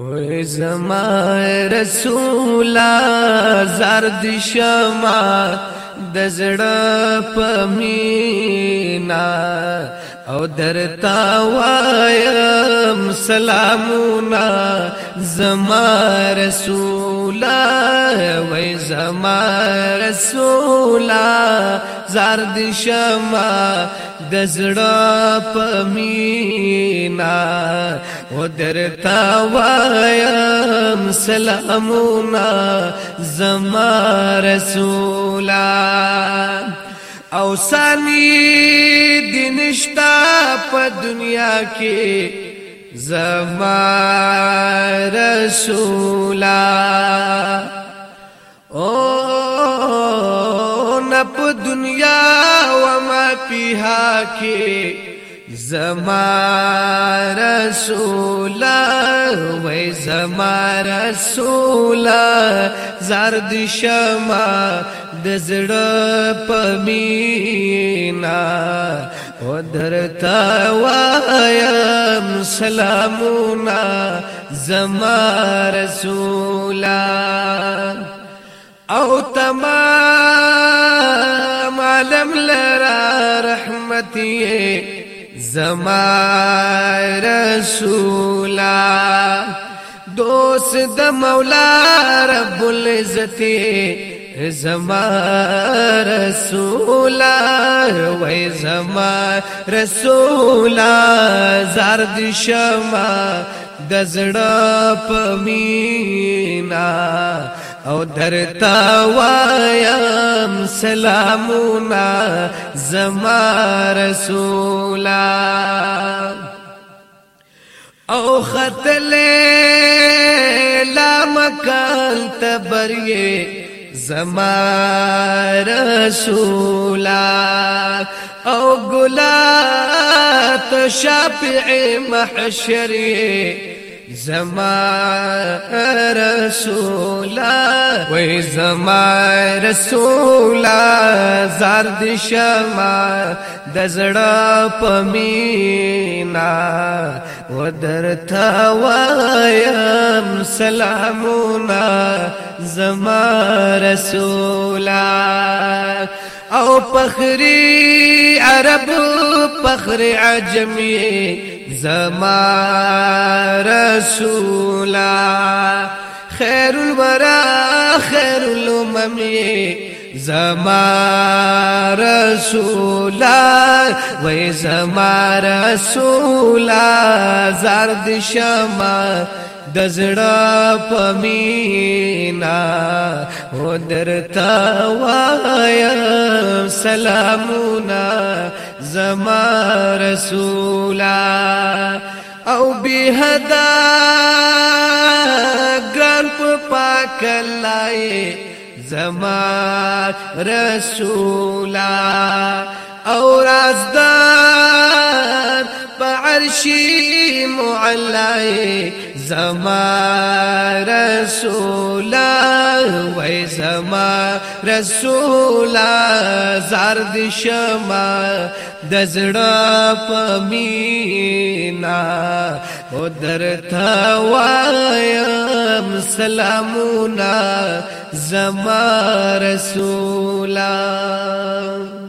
وې زما رسول زرد شمع د زړه پمینا او درتا وایم سلامونه زما رسول رسولا وای زما رسولا زرد شما د زړه پمینا و درتا وایم سلامونا زما رسولا او سانی دینشتا په دنیا کې زما رسولا او نپ دنیا و ما پیها کې زما رسولا وای زما رسولا زرد شمع د زړه پمینا ودرتا وایم سلامونا زما رسولا او تمام عالم لرا رحمتي زما رسولا دوست د مولا رب العزت زما رسولا وای زما رسولا زرد شما د زړه پمینا او درتا وایم سلامونا زما رسولا او خطل لا مکان تبریه زما رسولا او ګلا ته شفیع محشر زما رسولا وای زما رسولا زرد شما د زړه پمینا و درته وایم سلامونه زما رسولا او پخری ارب پخر زما رسولا خیر الورا خیر ممی زما رسولا وی زما رسولا زرد سردم د زړه پمینا و درتا وایم سلامونا زما رسولا او بهدا ګر په پاک لای زما رسولا او رازدار په عرشی معلی زما رسولا وای زما رسولا زرد شما د زړه پمینا او درتا وایم سلامونا زما رسولا